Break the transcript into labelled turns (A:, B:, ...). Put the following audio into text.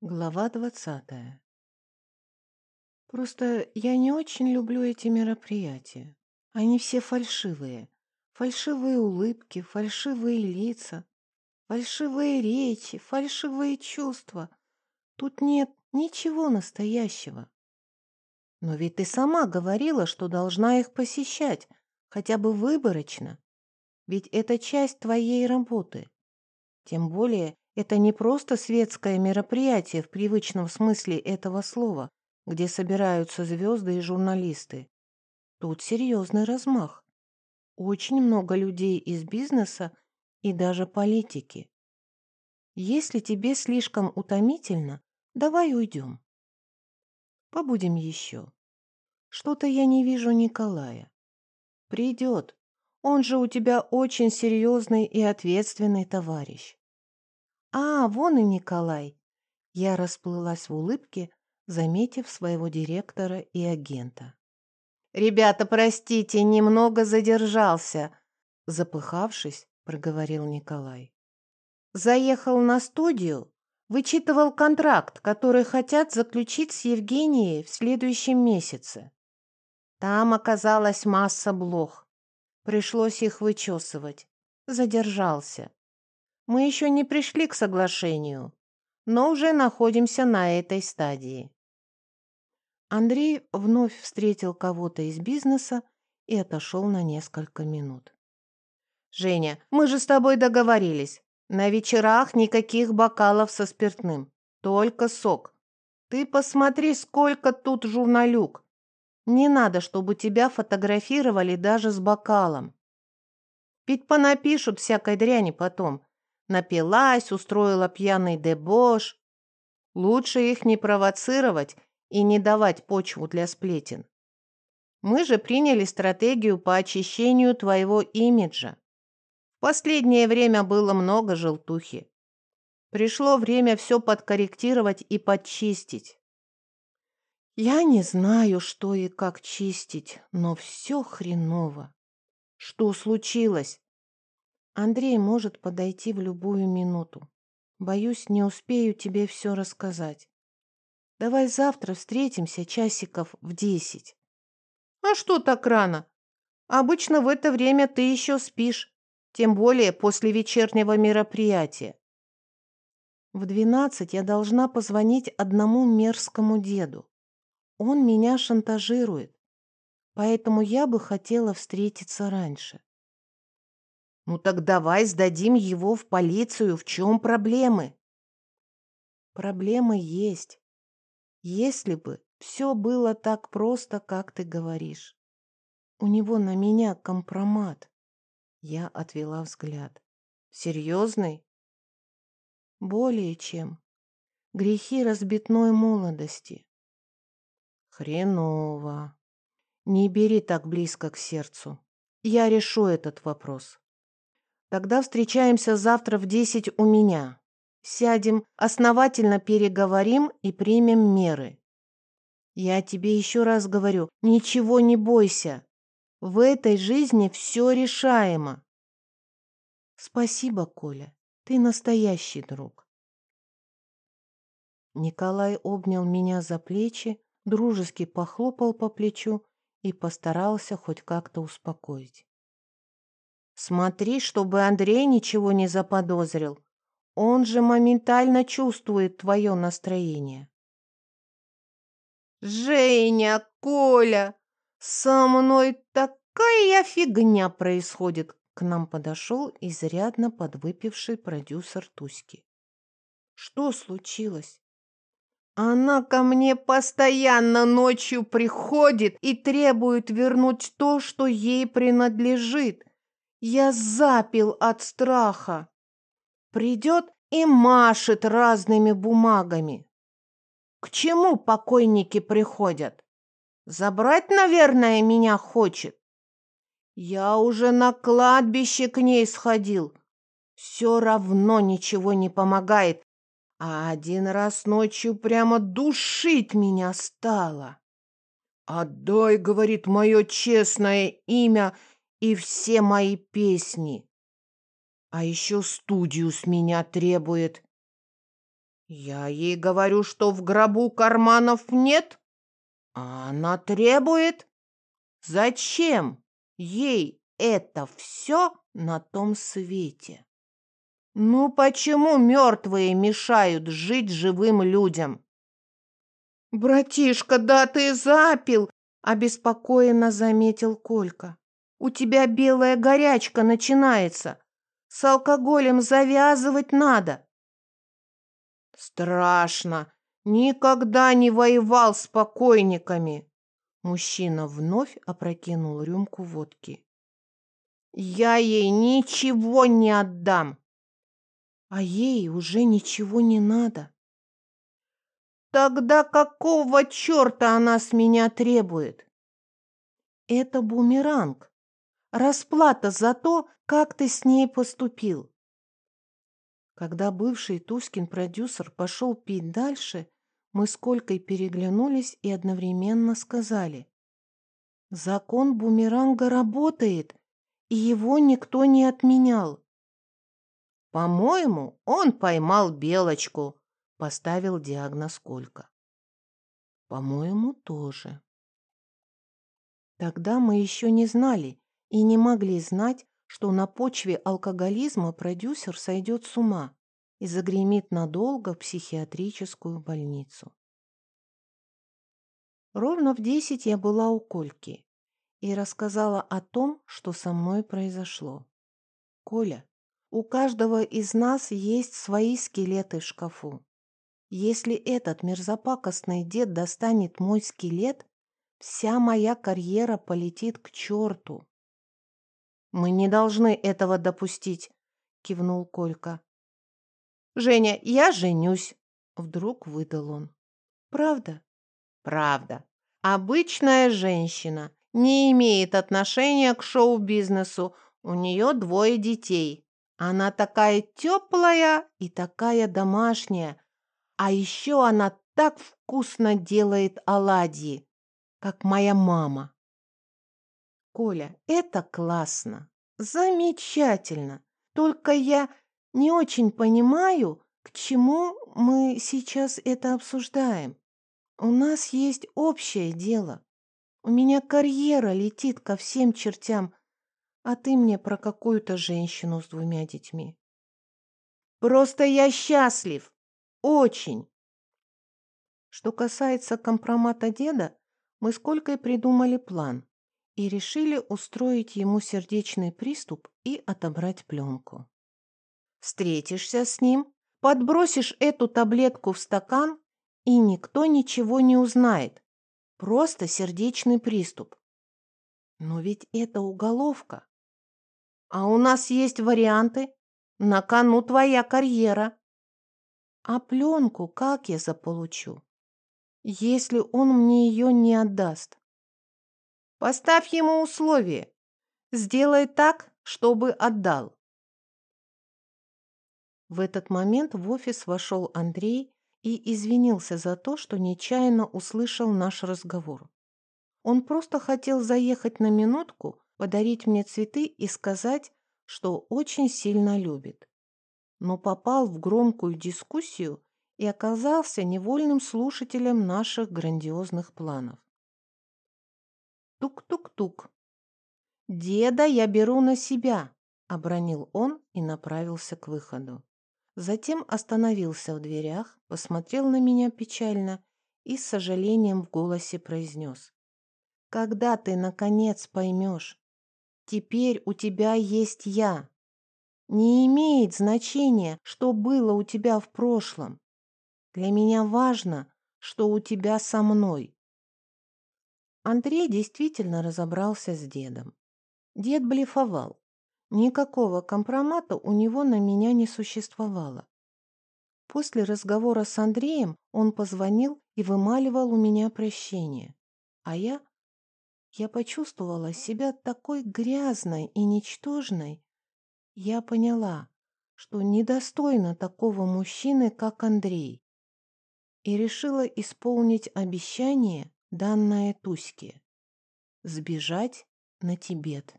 A: Глава двадцатая. Просто я не очень люблю эти мероприятия. Они все фальшивые. Фальшивые улыбки, фальшивые лица, фальшивые речи, фальшивые чувства. Тут нет ничего настоящего. Но ведь ты сама говорила, что должна их посещать, хотя бы выборочно. Ведь это часть твоей работы. Тем более это не просто светское мероприятие в привычном смысле этого слова, где собираются звезды и журналисты. Тут серьезный размах. Очень много людей из бизнеса и даже политики. Если тебе слишком утомительно, давай уйдем. Побудем еще. Что-то я не вижу Николая. Придет. Он же у тебя очень серьезный и ответственный товарищ. «А, вон и Николай!» Я расплылась в улыбке, заметив своего директора и агента. «Ребята, простите, немного задержался», — запыхавшись, проговорил Николай. «Заехал на студию, вычитывал контракт, который хотят заключить с Евгенией в следующем месяце. Там оказалась масса блох. Пришлось их вычесывать. Задержался. Мы еще не пришли к соглашению, но уже находимся на этой стадии. Андрей вновь встретил кого-то из бизнеса и отошел на несколько минут. «Женя, мы же с тобой договорились. На вечерах никаких бокалов со спиртным, только сок. Ты посмотри, сколько тут журналюк. Не надо, чтобы тебя фотографировали даже с бокалом. Ведь понапишут всякой дряни потом, Напилась, устроила пьяный дебош. Лучше их не провоцировать и не давать почву для сплетен. Мы же приняли стратегию по очищению твоего имиджа. В последнее время было много желтухи. Пришло время все подкорректировать и подчистить. Я не знаю, что и как чистить, но все хреново. Что случилось? Андрей может подойти в любую минуту. Боюсь, не успею тебе все рассказать. Давай завтра встретимся часиков в десять. А что так рано? Обычно в это время ты еще спишь, тем более после вечернего мероприятия. В двенадцать я должна позвонить одному мерзкому деду. Он меня шантажирует, поэтому я бы хотела встретиться раньше. Ну так давай сдадим его в полицию. В чем проблемы? Проблемы есть. Если бы все было так просто, как ты говоришь. У него на меня компромат. Я отвела взгляд. Серьезный? Более чем. Грехи разбитной молодости. Хреново. Не бери так близко к сердцу. Я решу этот вопрос. Тогда встречаемся завтра в десять у меня. Сядем, основательно переговорим и примем меры. Я тебе еще раз говорю, ничего не бойся. В этой жизни все решаемо. Спасибо, Коля. Ты настоящий друг. Николай обнял меня за плечи, дружески похлопал по плечу и постарался хоть как-то успокоить. Смотри, чтобы Андрей ничего не заподозрил. Он же моментально чувствует твое настроение. «Женя, Коля, со мной такая фигня происходит!» К нам подошел изрядно подвыпивший продюсер Туськи. «Что случилось?» Она ко мне постоянно ночью приходит и требует вернуть то, что ей принадлежит. Я запил от страха. Придет и машет разными бумагами. К чему покойники приходят? Забрать, наверное, меня хочет. Я уже на кладбище к ней сходил. Все равно ничего не помогает. А один раз ночью прямо душить меня стало. «Отдай, — говорит, — мое честное имя, и все мои песни. А еще студию с меня требует. Я ей говорю, что в гробу карманов нет, а она требует. Зачем ей это все на том свете? Ну почему мертвые мешают жить живым людям? Братишка, да ты запил, обеспокоенно заметил Колька. У тебя белая горячка начинается. С алкоголем завязывать надо. Страшно. Никогда не воевал с покойниками. Мужчина вновь опрокинул рюмку водки. Я ей ничего не отдам. А ей уже ничего не надо. Тогда какого черта она с меня требует? Это бумеранг. Расплата за то, как ты с ней поступил. Когда бывший Тускин продюсер пошел пить дальше, мы с Колькой переглянулись и одновременно сказали. Закон бумеранга работает, и его никто не отменял. По-моему, он поймал белочку, поставил диагноз Колька. По-моему, тоже. Тогда мы еще не знали и не могли знать, что на почве алкоголизма продюсер сойдет с ума и загремит надолго в психиатрическую больницу. Ровно в десять я была у Кольки и рассказала о том, что со мной произошло. «Коля, у каждого из нас есть свои скелеты в шкафу. Если этот мерзопакостный дед достанет мой скелет, вся моя карьера полетит к черту. «Мы не должны этого допустить», — кивнул Колька. «Женя, я женюсь», — вдруг выдал он. «Правда?» «Правда. Обычная женщина, не имеет отношения к шоу-бизнесу, у нее двое детей. Она такая теплая и такая домашняя, а еще она так вкусно делает оладьи, как моя мама. Коля, это классно, замечательно. Только я не очень понимаю, к чему мы сейчас это обсуждаем. У нас есть общее дело. У меня карьера летит ко всем чертям, а ты мне про какую-то женщину с двумя детьми. Просто я счастлив. Очень. Что касается компромата деда, мы с Колькой придумали план и решили устроить ему сердечный приступ и отобрать пленку. Встретишься с ним, подбросишь эту таблетку в стакан, и никто ничего не узнает. Просто сердечный приступ. Но ведь это уголовка. А у нас есть варианты. На кону твоя карьера. А пленку как я заполучу, если он мне ее не отдаст? Поставь ему условие. Сделай так, чтобы отдал. В этот момент в офис вошел Андрей и извинился за то, что нечаянно услышал наш разговор. Он просто хотел заехать на минутку, подарить мне цветы и сказать, что очень сильно любит. Но попал в громкую дискуссию и оказался невольным слушателем наших грандиозных планов. Тук-тук-тук. «Деда я беру на себя», — обронил он и направился к выходу. Затем остановился в дверях, посмотрел на меня печально и с сожалением в голосе произнес. «Когда ты, наконец, поймешь? Теперь у тебя есть я. Не имеет значения, что было у тебя в прошлом. Для меня важно, что у тебя со мной. Андрей действительно разобрался с дедом. Дед блефовал. Никакого компромата у него на меня не существовало. После разговора с Андреем он позвонил и вымаливал у меня прощение. А я... Я почувствовала себя такой грязной и ничтожной. Я поняла, что недостойна такого мужчины, как Андрей, и решила исполнить обещание данное Туське – сбежать на Тибет.